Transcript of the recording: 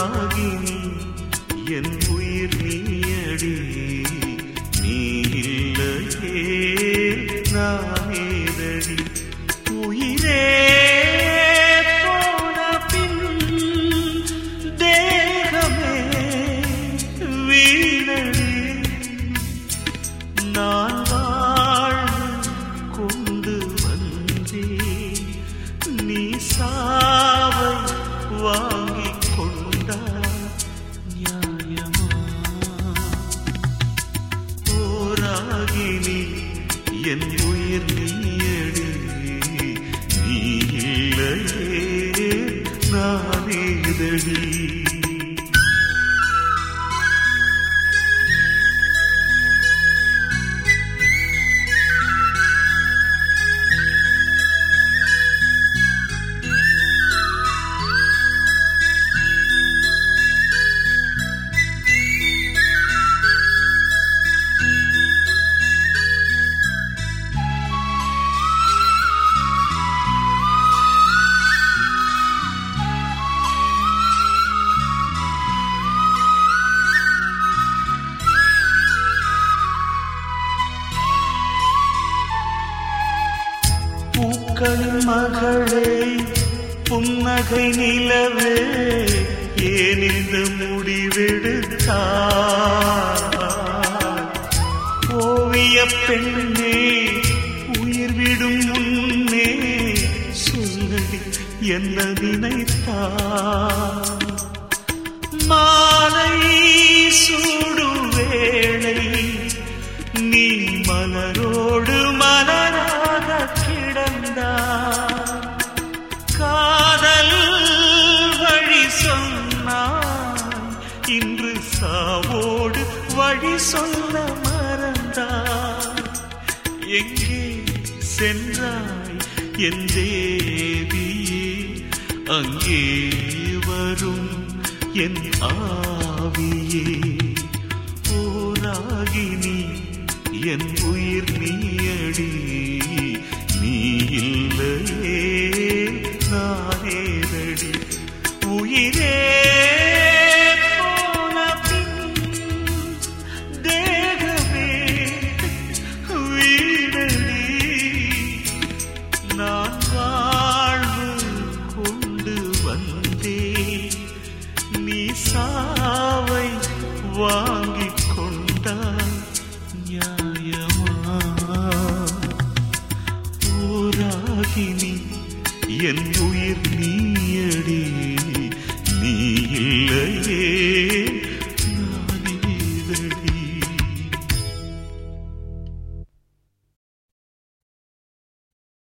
ராகினி என் உயிர் நீயடி நீ இல்லையே நானேதடி ராகினி என் உயிர் நீயடி நீ இல்லையே நானேதடி பூக்களின் மகளே புன்னகை நிலவே ஏன் இந்த முடிவெடுத்தா ஓவிய பெண்ணே உயிர் விடும் முன்னே சொல்லடி என்ன நினைத்தா மாலை சூடும் வேளை நீ மலர் சொல்ல மறந்தாய். எங்கே சென்றாய் என் தேவியே? அங்கே வரும் என் ஆவியே. ஓராகினி என் உயிர் நீயடி. நீ இல்லையே நானேதடி. உயிரே சாவை வாங்கிக் கொண்டால் நியாயமா? ஊராகினி என் உயிர் நீயடி. நீ இல்லையே நானேதடி